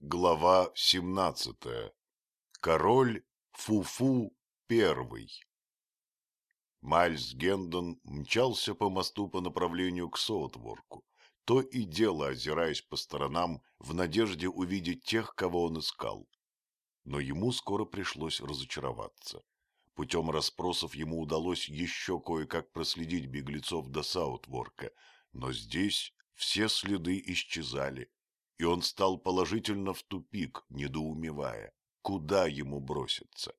Глава 17. Король Фуфу первый. Майльс Гендон мчался по мосту по направлению к Соутворку, то и дело озираясь по сторонам в надежде увидеть тех, кого он искал. Но ему скоро пришлось разочароваться. Путем расспросов ему удалось еще кое-как проследить беглецов до Саутворка, но здесь все следы исчезали, и он стал положительно в тупик, недоумевая, куда ему броситься.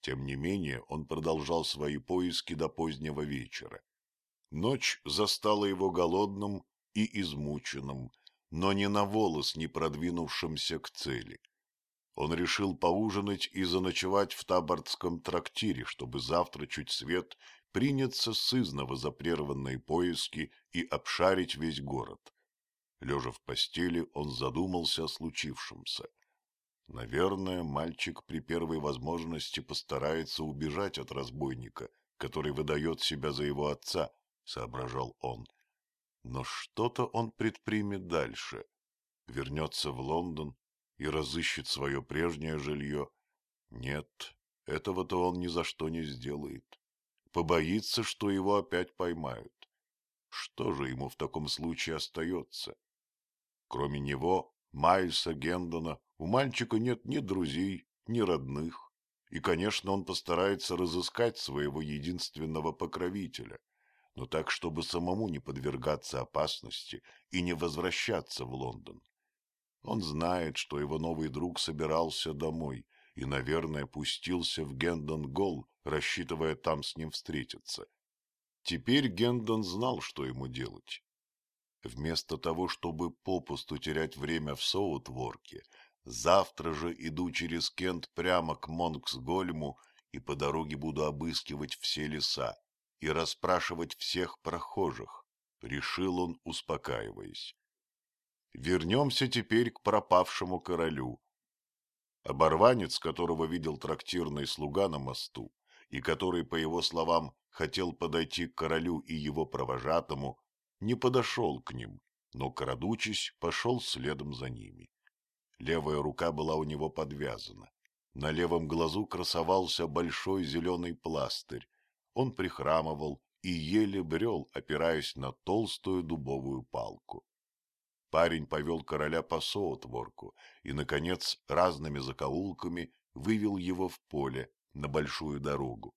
Тем не менее, он продолжал свои поиски до позднего вечера. Ночь застала его голодным и измученным, но не на волос не продвинувшимся к цели. Он решил поужинать и заночевать в табордском трактире, чтобы завтра чуть свет приняться сызново за прерванные поиски и обшарить весь город. Лежа в постели, он задумался о случившемся. Наверное, мальчик при первой возможности постарается убежать от разбойника, который выдает себя за его отца, — соображал он. Но что-то он предпримет дальше. Вернется в Лондон и разыщет свое прежнее жилье. Нет, этого-то он ни за что не сделает. Побоится, что его опять поймают. Что же ему в таком случае остается? Кроме него, Майльса Гендона, у мальчика нет ни друзей, ни родных, и, конечно, он постарается разыскать своего единственного покровителя, но так, чтобы самому не подвергаться опасности и не возвращаться в Лондон. Он знает, что его новый друг собирался домой и, наверное, пустился в Гендон-Голл, рассчитывая там с ним встретиться. Теперь Гендон знал, что ему делать. Вместо того, чтобы попусту терять время в Соутворке, завтра же иду через Кент прямо к Монксгольму и по дороге буду обыскивать все леса и расспрашивать всех прохожих, — решил он, успокаиваясь. Вернемся теперь к пропавшему королю. Оборванец, которого видел трактирный слуга на мосту, и который, по его словам, хотел подойти к королю и его провожатому, не подошел к ним, но, крадучись, пошел следом за ними. Левая рука была у него подвязана. На левом глазу красовался большой зеленый пластырь. Он прихрамывал и еле брел, опираясь на толстую дубовую палку. Парень повел короля по соотворку и, наконец, разными закоулками вывел его в поле на большую дорогу.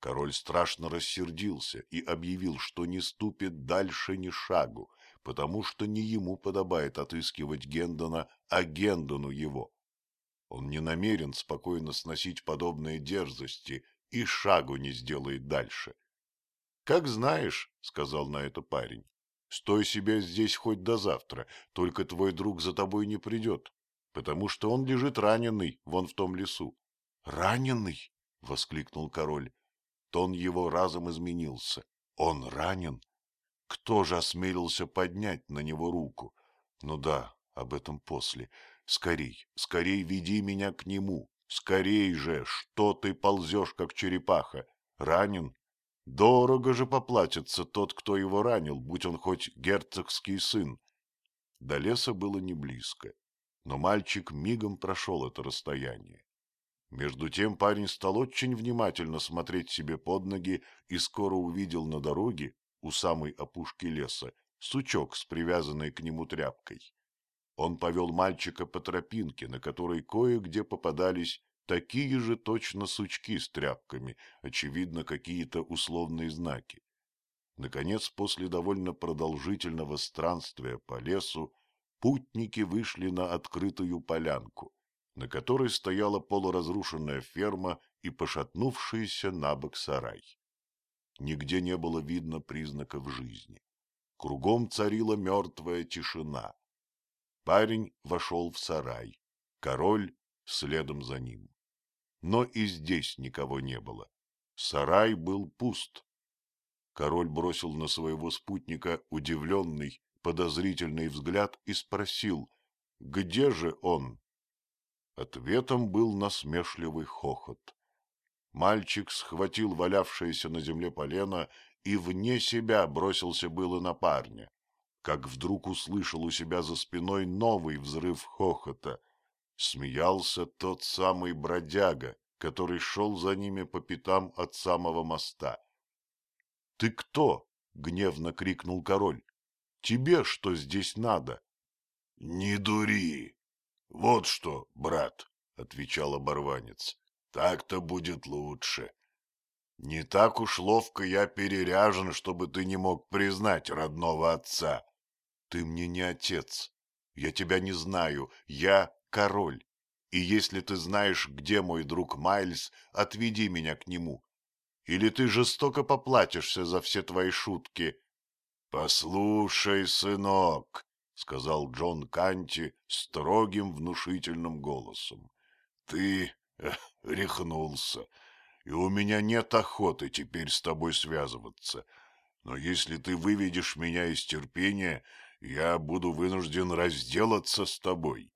Король страшно рассердился и объявил, что не ступит дальше ни шагу, потому что не ему подобает отыскивать Гендона, а Гендону его. Он не намерен спокойно сносить подобные дерзости и шагу не сделает дальше. — Как знаешь, — сказал на это парень, — стой себе здесь хоть до завтра, только твой друг за тобой не придет, потому что он лежит раненый вон в том лесу. — Раненый? — воскликнул король. Тон его разом изменился. Он ранен? Кто же осмелился поднять на него руку? Ну да, об этом после. Скорей, скорей веди меня к нему. Скорей же, что ты ползешь, как черепаха? Ранен? Дорого же поплатится тот, кто его ранил, будь он хоть герцогский сын. До леса было не близко, но мальчик мигом прошел это расстояние. Между тем парень стал очень внимательно смотреть себе под ноги и скоро увидел на дороге, у самой опушки леса, сучок с привязанной к нему тряпкой. Он повел мальчика по тропинке, на которой кое-где попадались такие же точно сучки с тряпками, очевидно, какие-то условные знаки. Наконец, после довольно продолжительного странствия по лесу, путники вышли на открытую полянку на которой стояла полуразрушенная ферма и пошатнувшийся на бок сарай. Нигде не было видно признаков жизни. Кругом царила мертвая тишина. Парень вошел в сарай, король следом за ним. Но и здесь никого не было. Сарай был пуст. Король бросил на своего спутника удивленный, подозрительный взгляд и спросил, где же он? Ответом был насмешливый хохот. Мальчик схватил валявшееся на земле полено и вне себя бросился было на парня. как вдруг услышал у себя за спиной новый взрыв хохота. Смеялся тот самый бродяга, который шел за ними по пятам от самого моста. — Ты кто? — гневно крикнул король. — Тебе что здесь надо? — Не дури. Вот что, брат, — отвечал оборванец, — так-то будет лучше. Не так уж ловко я переряжен, чтобы ты не мог признать родного отца. Ты мне не отец. Я тебя не знаю. Я король. И если ты знаешь, где мой друг Майлз, отведи меня к нему. Или ты жестоко поплатишься за все твои шутки. — Послушай, сынок, — сказал Джон Канти строгим внушительным голосом, — ты э, рехнулся и у меня нет охоты теперь с тобой связываться. Но если ты выведешь меня из терпения, я буду вынужден разделаться с тобой.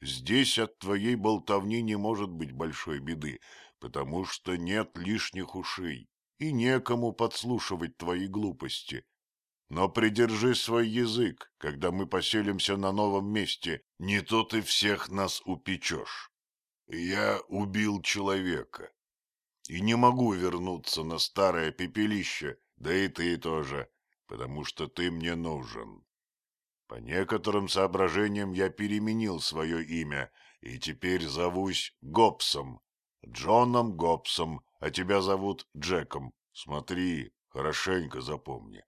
Здесь от твоей болтовни не может быть большой беды, потому что нет лишних ушей и некому подслушивать твои глупости. Но придержи свой язык, когда мы поселимся на новом месте, не то ты всех нас упечешь. Я убил человека, и не могу вернуться на старое пепелище, да и ты тоже, потому что ты мне нужен. По некоторым соображениям я переменил свое имя и теперь зовусь Гобсом, Джоном Гобсом, а тебя зовут Джеком. Смотри, хорошенько запомни.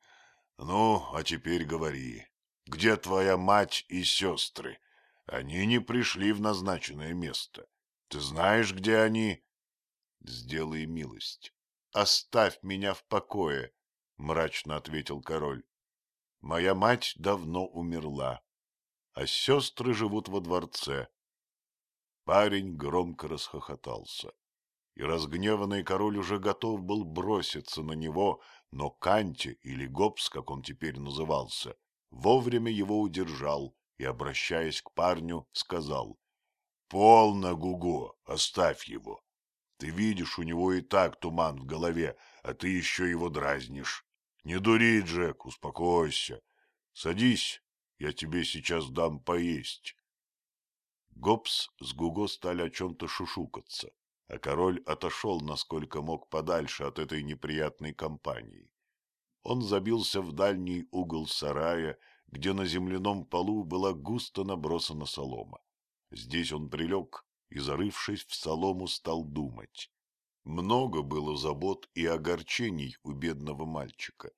Ну, а теперь говори, где твоя мать и сестры? Они не пришли в назначенное место. Ты знаешь, где они? сделай милость, оставь меня в покое, — мрачно ответил король. Моя мать давно умерла, а сестры живут во дворце. Парень громко расхохотался, и разгневанный король уже готов был броситься на него, но Канти, или Гобс, как он теперь назывался, вовремя его удержал и, обращаясь к парню, сказал, — Полно, Гуго, оставь его. Ты видишь, у него и так туман в голове, а ты еще его дразнишь. Не дури, Джек, успокойся. Садись, я тебе сейчас дам поесть. Гобс с Гуго стали о чем-то шушукаться, а король отошел, насколько мог, подальше от этой неприятной компании. Он забился в дальний угол сарая, где на земляном полу была густо набросана солома. Здесь он прилег и, зарывшись в солому, стал думать. Много было забот и огорчений у бедного мальчика,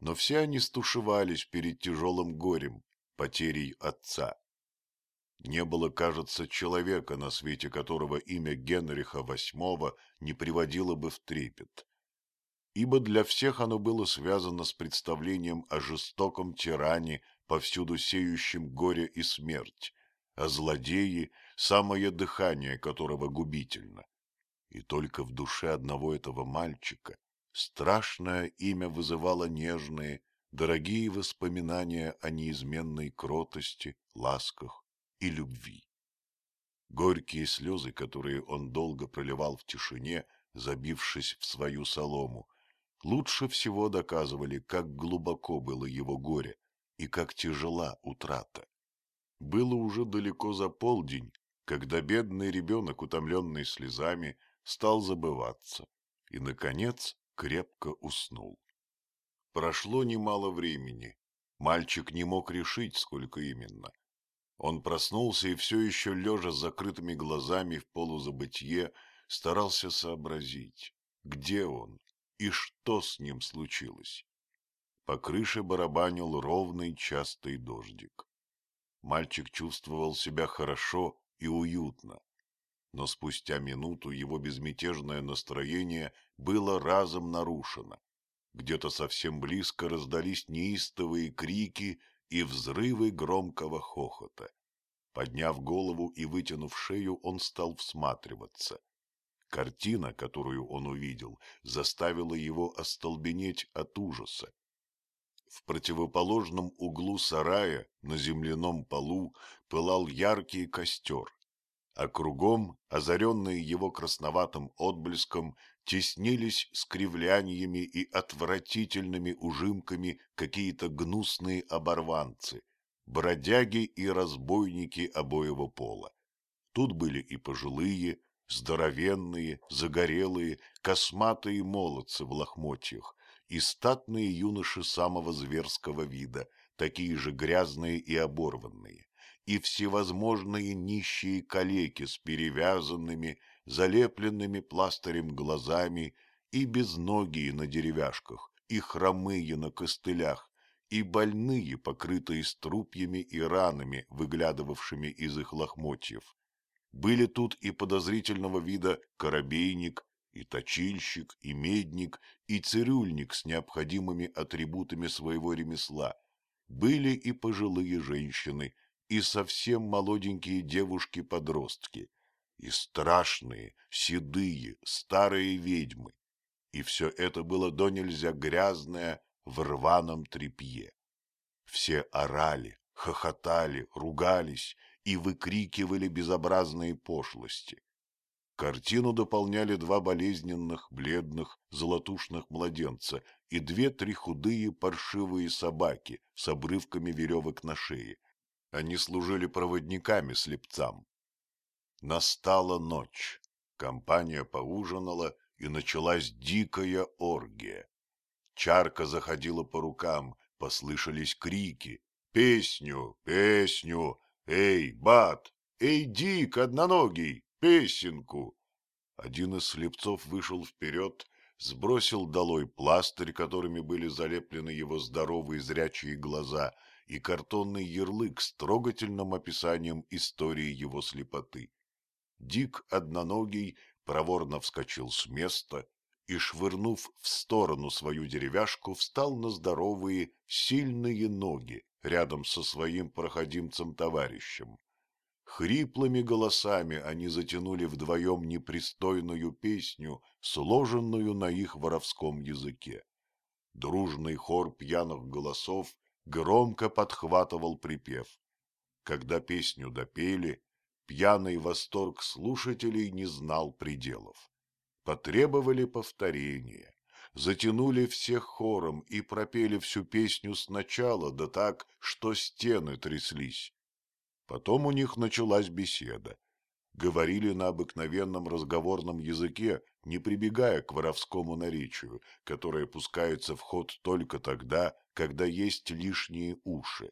но все они стушевались перед тяжелым горем, потерей отца. Не было, кажется, человека на свете, которого имя Генриха VIII не приводило бы в трепет. Ибо для всех оно было связано с представлением о жестоком тиране, повсюду сеющем горе и смерть, о злодее, самое дыхание которого губительно. И только в душе одного этого мальчика страшное имя вызывало нежные, дорогие воспоминания о неизменной кротости, ласках и любви. Горькие слезы, которые он долго проливал в тишине, забившись в свою солому, лучше всего доказывали, как глубоко было его горе и как тяжела утрата. Было уже далеко за полдень, когда бедный ребенок, утомленный слезами, стал забываться и, наконец, крепко уснул. Прошло немало времени. Мальчик не мог решить, сколько именно. Он проснулся и все еще, лежа с закрытыми глазами в полузабытье, старался сообразить, где он и что с ним случилось. По крыше барабанил ровный частый дождик. Мальчик чувствовал себя хорошо и уютно. Но спустя минуту его безмятежное настроение было разом нарушено. Где-то совсем близко раздались неистовые крики и взрывы громкого хохота. Подняв голову и вытянув шею, он стал всматриваться. Картина, которую он увидел, заставила его остолбенеть от ужаса. В противоположном углу сарая на земляном полу пылал яркий костер, а кругом, озаренные его красноватым отблеском, теснились с кривляниями и отвратительными ужимками какие-то гнусные оборванцы, бродяги и разбойники обоего пола. Тут были и пожилые, здоровенные, загорелые, косматые молодцы в лохмотьях, и статные юноши самого зверского вида, такие же грязные и оборванные, и всевозможные нищие калеки с перевязанными, залепленными пластырем глазами, и безногие на деревяшках, и хромые на костылях, и больные, покрытые струпьями и ранами, выглядывавшими из их лохмотьев. Были тут и подозрительного вида корабейник, и точильщик, и медник, и цирюльник с необходимыми атрибутами своего ремесла. Были и пожилые женщины, и совсем молоденькие девушки-подростки, и страшные, седые, старые ведьмы. И все это было до нельзя грязное в рваном тряпье. Все орали, хохотали, ругались и выкрикивали безобразные пошлости. Картину дополняли два болезненных, бледных, золотушных младенца и две-три худые паршивые собаки с обрывками веревок на шее. Они служили проводниками слепцам. Настала ночь. Компания поужинала, и началась дикая оргия. Чарка заходила по рукам, послышались крики. «Песню! Песню! Эй, Бат! Эй, Дик, одноногий! песенку. Один из слепцов вышел вперед, сбросил долой пластырь, которыми были залеплены его здоровые зрячие глаза, и картонный ярлык с трогательным описанием истории его слепоты. Дик одноногий проворно вскочил с места и, швырнув в сторону свою деревяшку, встал на здоровые, сильные ноги рядом со своим проходимцем-товарищем. Хриплыми голосами они затянули вдвоем непристойную песню, сложенную на их воровском языке. Дружный хор пьяных голосов громко подхватывал припев. Когда песню допели, пьяный восторг слушателей не знал пределов. Потребовали повторения, затянули всех хором и пропели всю песню сначала, да так, что стены тряслись. Потом у них началась беседа. Говорили на обыкновенном разговорном языке, не прибегая к воровскому наречию, которое пускается в ход только тогда, когда есть лишние уши.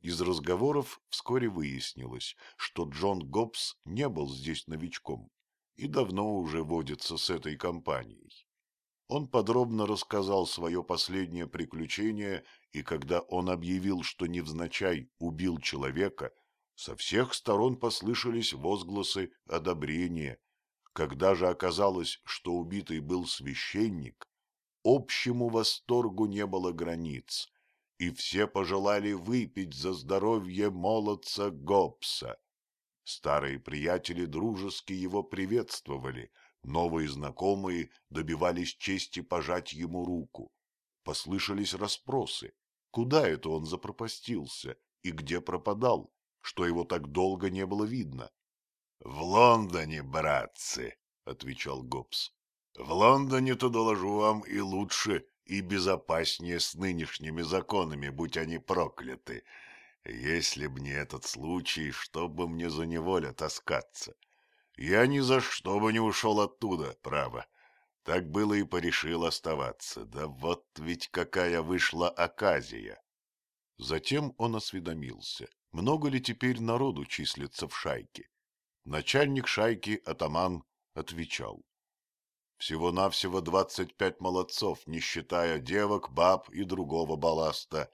Из разговоров вскоре выяснилось, что Джон Гоббс не был здесь новичком и давно уже водится с этой компанией. Он подробно рассказал свое последнее приключение, и когда он объявил, что невзначай убил человека, со всех сторон послышались возгласы одобрения. Когда же оказалось, что убитый был священник, общему восторгу не было границ, и все пожелали выпить за здоровье молодца Гоббса. Старые приятели дружески его приветствовали, новые знакомые добивались чести пожать ему руку. Послышались расспросы, куда это он запропастился и где пропадал что его так долго не было видно. — В Лондоне, братцы, — отвечал Гоббс. — В Лондоне-то, доложу вам, и лучше, и безопаснее с нынешними законами, будь они прокляты. Если б не этот случай, что бы мне за неволя таскаться? Я ни за что бы не ушел оттуда, право. Так было и порешил оставаться. Да вот ведь какая вышла оказия. Затем он осведомился, много ли теперь народу числится в шайке. Начальник шайки, атаман, отвечал. Всего-навсего двадцать пять молодцов, не считая девок, баб и другого балласта.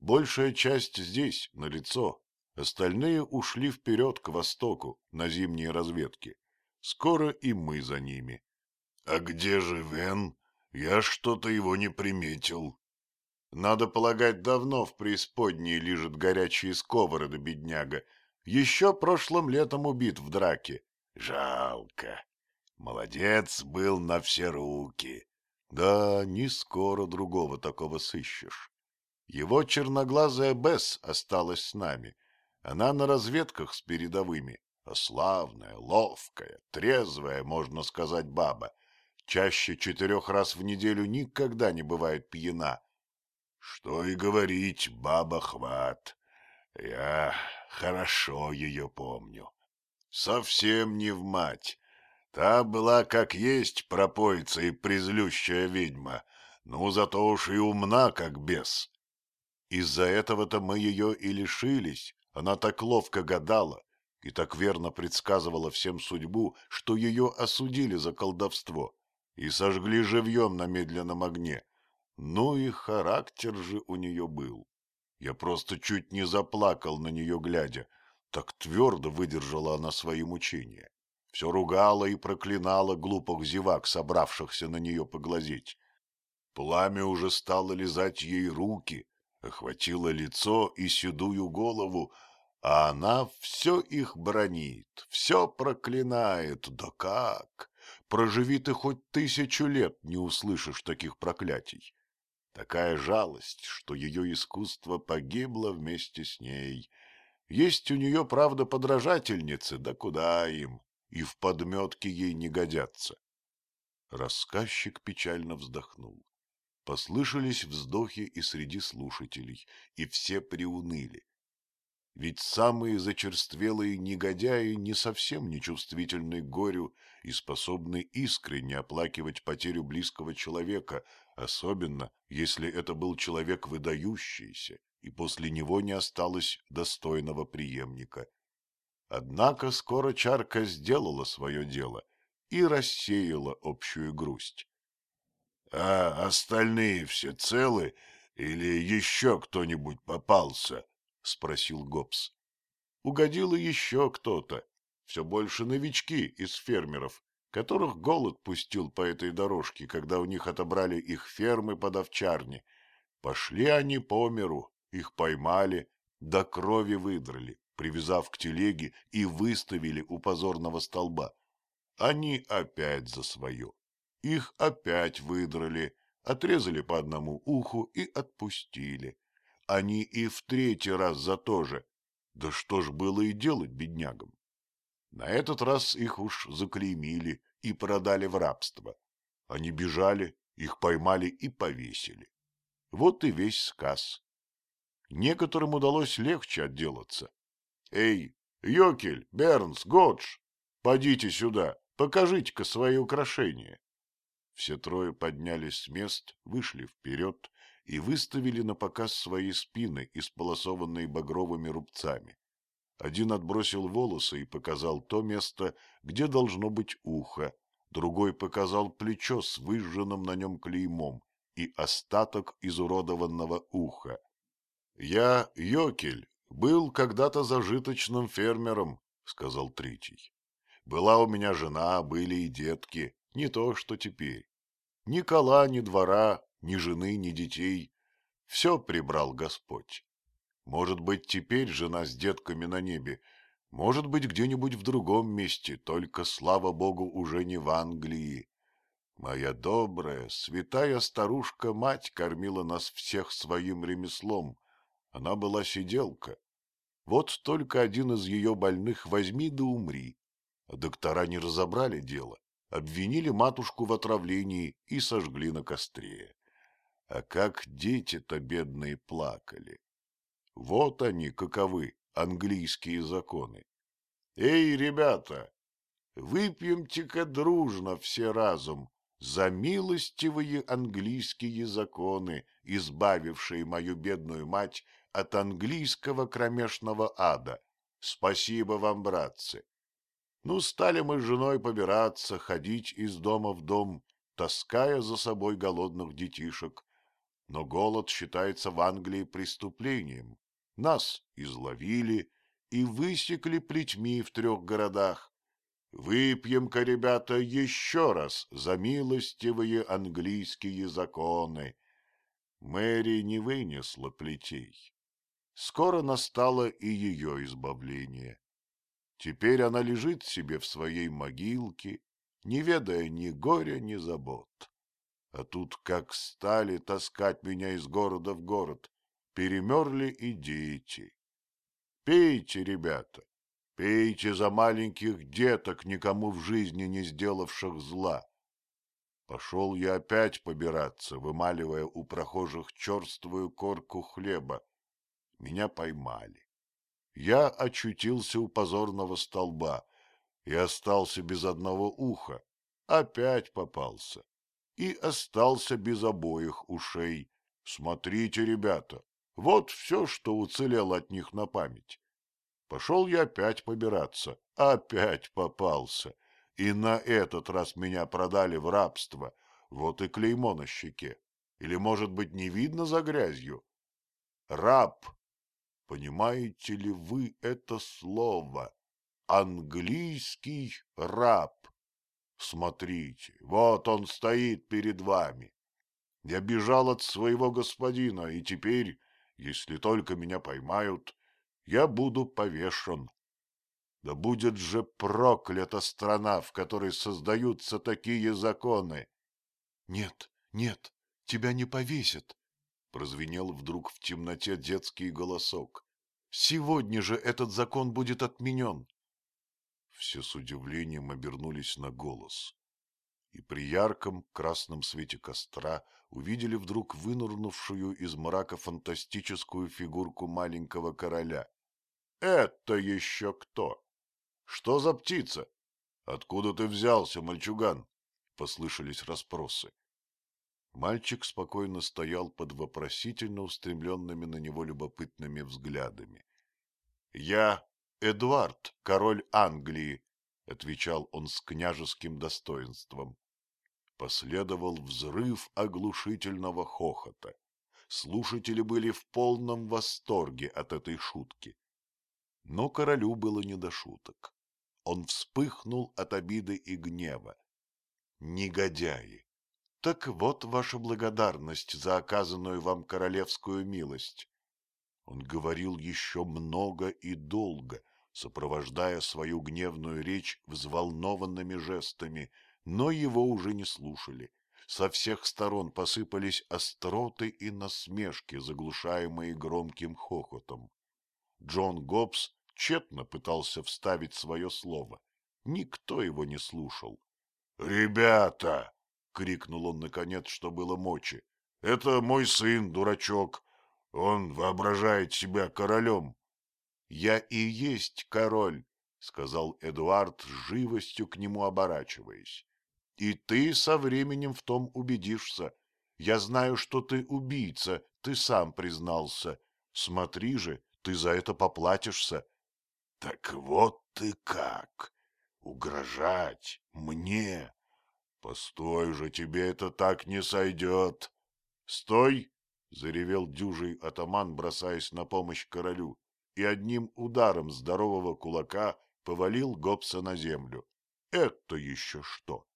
Большая часть здесь, на лицо. Остальные ушли вперед к востоку, на зимние разведки. Скоро и мы за ними. — А где же Вен? Я что-то его не приметил. Надо полагать, давно в преисподней лежит горячие сковороды, бедняга. Еще прошлым летом убит в драке. Жалко. Молодец был на все руки. Да, не скоро другого такого сыщешь. Его черноглазая Бесс осталась с нами. Она на разведках с передовыми, славная, ловкая, трезвая, можно сказать, баба. Чаще четырех раз в неделю никогда не бывает пьяна. Что и говорить, баба хват. Я хорошо ее помню. Совсем не в мать. Та была как есть пропойца и презлющая ведьма, ну зато уж и умна, как бес. Из-за этого-то мы ее и лишились. Она так ловко гадала и так верно предсказывала всем судьбу, что ее осудили за колдовство и сожгли живьем на медленном огне. Ну и характер же у нее был. Я просто чуть не заплакал на нее глядя. Так твердо выдержала она свои мучения. Все ругала и проклинала глупых зевак, собравшихся на нее поглазеть. Пламя уже стало лизать ей руки, охватило лицо и седую голову, а она все их бронит, все проклинает. Да как? Проживи ты хоть тысячу лет, не услышишь таких проклятий. Такая жалость, что ее искусство погибло вместе с ней. Есть у нее, правда, подражательницы, да куда им, и в подметке ей не годятся. Рассказчик печально вздохнул. Послышались вздохи и среди слушателей, и все приуныли. Ведь самые зачерствелые негодяи не совсем нечувствительны к горю и способны искренне оплакивать потерю близкого человека, особенно если это был человек выдающийся, и после него не осталось достойного преемника. Однако скоро чарка сделала свое дело и рассеяла общую грусть. — А остальные все целы или еще кто-нибудь попался? — спросил Гоббс. Угодил и еще кто-то, все больше новички из фермеров, которых голод пустил по этой дорожке, когда у них отобрали их фермы под овчарни. Пошли они по миру, их поймали, до крови выдрали, привязав к телеге и выставили у позорного столба. Они опять за свое. Их опять выдрали, отрезали по одному уху и отпустили. Они и в третий раз за то же. Да что ж было и делать беднягам? На этот раз их уж заклеймили и продали в рабство. Они бежали, их поймали и повесили. Вот и весь сказ. Некоторым удалось легче отделаться. Эй, Йокель, Бернс, Годж, подите сюда, покажите-ка свои украшения. Все трое поднялись с мест, вышли вперед и выставили на показ свои спины, исполосованные багровыми рубцами. Один отбросил волосы и показал то место, где должно быть ухо, другой показал плечо с выжженным на нем клеймом и остаток изуродованного уха. «Я, Йокель, был когда-то зажиточным фермером», — сказал третий. «Была у меня жена, были и детки, не то что теперь. Ни кола, ни двора, ни жены, ни детей. Все прибрал Господь. Может быть, теперь жена с детками на небе, может быть, где-нибудь в другом месте, только, слава богу, уже не в Англии. Моя добрая, святая старушка-мать кормила нас всех своим ремеслом. Она была сиделка. Вот только один из ее больных возьми да умри. А доктора не разобрали дело, обвинили матушку в отравлении и сожгли на костре. А как дети-то бедные плакали. Вот они, каковы, английские законы. Эй, ребята, выпьемте-ка дружно все разум за милостивые английские законы, избавившие мою бедную мать от английского кромешного ада. Спасибо вам, братцы. Ну, стали мы с женой побираться, ходить из дома в дом, таская за собой голодных детишек. Но голод считается в Англии преступлением. Нас изловили и высекли плетьми в трех городах. Выпьем-ка, ребята, еще раз за милостивые английские законы. Мэри не вынесла плетей. Скоро настало и ее избавление. Теперь она лежит себе в своей могилке, не ведая ни горя, ни забот. А тут как стали таскать меня из города в город, перемерли и дети. Пейте, ребята, Пейте за маленьких деток, никому в жизни не сделавших зла. Пошел я опять побираться, вымаливая у прохожих черствую корку хлеба. Меня поймали. Я очутился у позорного столба и остался без одного уха. Опять попался. И остался без обоих ушей. Смотрите, ребята, вот все, что уцелело от них на память. Пошел я опять побираться, опять попался. И на этот раз меня продали в рабство. Вот и клеймо на щеке. Или, может быть, не видно за грязью? Раб. Понимаете ли вы это слово? Английский раб. Смотрите, вот он стоит перед вами. Я бежал от своего господина, и теперь, если только меня поймают, я буду повешен. Да будет же проклята страна, в которой создаются такие законы! — Нет, нет, тебя не повесят, — прозвенел вдруг в темноте детский голосок. — Сегодня же этот закон будет отменен. Все с удивлением обернулись на голос. И при ярком красном свете костра увидели вдруг вынырнувшую из мрака фантастическую фигурку маленького короля. — Это еще кто? Что за птица? Откуда ты взялся, мальчуган? Послышались расспросы. Мальчик спокойно стоял под вопросительно устремленными на него любопытными взглядами. — Я Эдуард, король Англии, — отвечал он с княжеским достоинством. Последовал взрыв оглушительного хохота. Слушатели были в полном восторге от этой шутки. Но королю было не до шуток. Он вспыхнул от обиды и гнева. Негодяи! Так вот ваша благодарность за оказанную вам королевскую милость. Он говорил еще много и долго, сопровождая свою гневную речь взволнованными жестами, но его уже не слушали. Со всех сторон посыпались остроты и насмешки, заглушаемые громким хохотом. Джон Гоббс тщетно пытался вставить свое слово. Никто его не слушал. «Ребята!» — крикнул он наконец, что было мочи. «Это мой сын, дурачок. Он воображает себя королем». «Я и есть король», — сказал Эдуард, с живостью к нему оборачиваясь. «И ты со временем в том убедишься. Я знаю, что ты убийца, ты сам признался. Смотри же, ты за это поплатишься. — Так вот ты как! Угрожать мне! Постой же, тебе это так не сойдет! Стой! — заревел дюжий атаман, бросаясь на помощь королю, и одним ударом здорового кулака повалил Гобса на землю. Это еще что?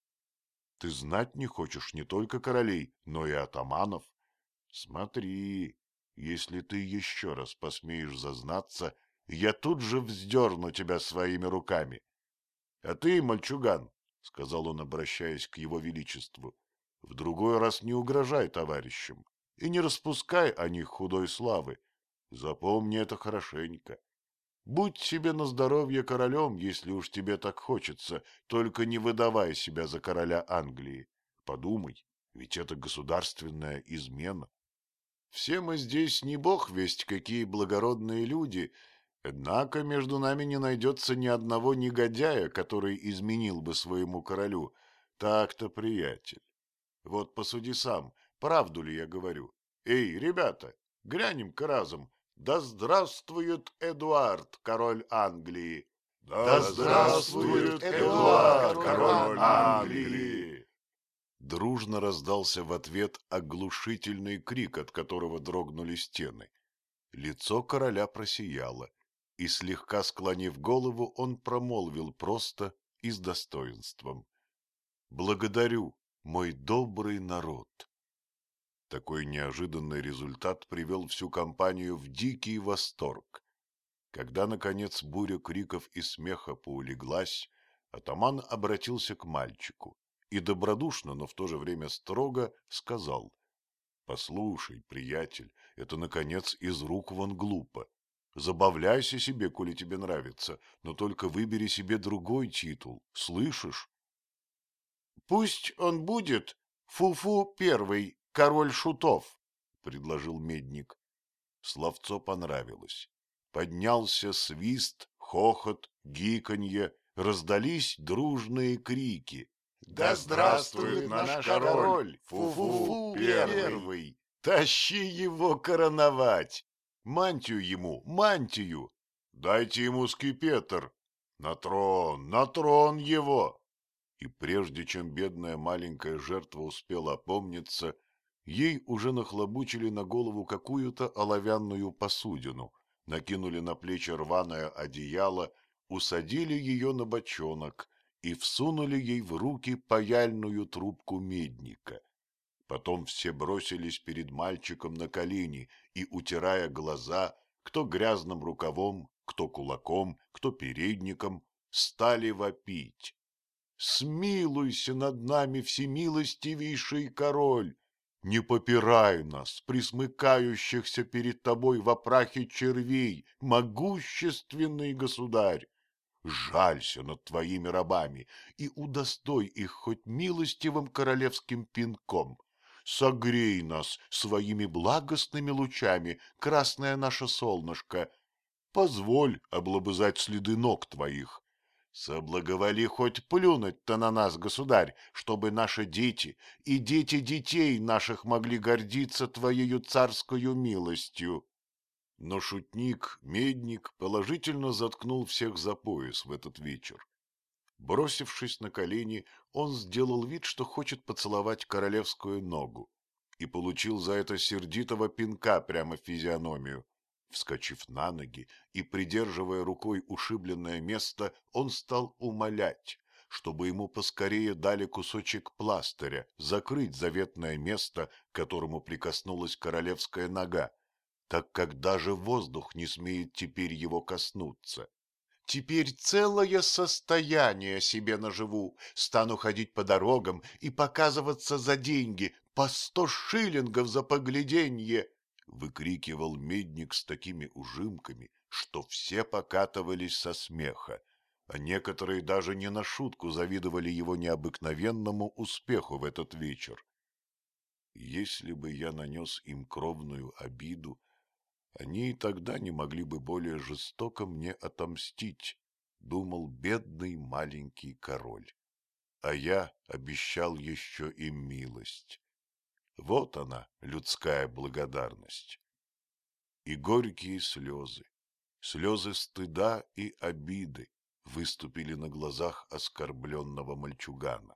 Ты знать не хочешь не только королей, но и атаманов? Смотри, если ты еще раз посмеешь зазнаться, я тут же вздерну тебя своими руками. А ты, мальчуган, — сказал он, обращаясь к его величеству, — в другой раз не угрожай товарищам и не распускай о них худой славы. Запомни это хорошенько. Будь себе на здоровье королем, если уж тебе так хочется, только не выдавай себя за короля Англии. Подумай, ведь это государственная измена. Все мы здесь не бог весть какие благородные люди, Однако между нами не найдется ни одного негодяя, который изменил бы своему королю. Так-то, приятель. Вот посуди сам, правду ли я говорю. Эй, ребята, глянем-ка разом. Да здравствует Эдуард, король Англии! Да здравствует Эдуард, король Англии! Дружно раздался в ответ оглушительный крик, от которого дрогнули стены. Лицо короля просияло и, слегка склонив голову, он промолвил просто и с достоинством. «Благодарю, мой добрый народ!» Такой неожиданный результат привел всю компанию в дикий восторг. Когда, наконец, буря криков и смеха поулеглась, атаман обратился к мальчику и добродушно, но в то же время строго сказал — Послушай, приятель, это, наконец, из рук вон глупо. Забавляйся себе, коли тебе нравится, но только выбери себе другой титул, слышишь? — Пусть он будет Фуфу первый, король шутов, — предложил Медник. Словцо понравилось. Поднялся свист, хохот, гиканье, раздались дружные крики. «Да здравствует наш король! Фу-фу первый! Тащи его короновать! Мантию ему, мантию! Дайте ему скипетр! На трон, на трон его!» И прежде чем бедная маленькая жертва успела опомниться, ей уже нахлобучили на голову какую-то оловянную посудину, накинули на плечи рваное одеяло, усадили ее на бочонок и всунули ей в руки паяльную трубку медника. Потом все бросились перед мальчиком на колени и, утирая глаза, кто грязным рукавом, кто кулаком, кто передником, стали вопить. «Смилуйся над нами, всемилостивейший король! Не попирай нас, присмыкающихся перед тобой в опрахе червей, могущественный государь! Жалься над твоими рабами и удостой их хоть милостивым королевским пинком. Согрей нас своими благостными лучами, красное наше солнышко. Позволь облобызать следы ног твоих. Соблаговоли хоть плюнуть-то на нас, государь, чтобы наши дети и дети детей наших могли гордиться твоею царскую милостью. Но шутник, медник, положительно заткнул всех за пояс в этот вечер. Бросившись на колени, он сделал вид, что хочет поцеловать королевскую ногу, и получил за это сердитого пинка прямо в физиономию. Вскочив на ноги и придерживая рукой ушибленное место, он стал умолять, чтобы ему поскорее дали кусочек пластыря, закрыть заветное место, к которому прикоснулась королевская нога, так как даже воздух не смеет теперь его коснуться. Теперь целое состояние себе наживу, стану ходить по дорогам и показываться за деньги, по сто шиллингов за погляденье, — выкрикивал медник с такими ужимками, что все покатывались со смеха, а некоторые даже не на шутку завидовали его необыкновенному успеху в этот вечер. Если бы я нанес им кровную обиду, они и тогда не могли бы более жестоко мне отомстить, — думал бедный маленький король. А я обещал еще им милость. Вот она, людская благодарность. И горькие слезы, слезы стыда и обиды выступили на глазах оскорбленного мальчугана.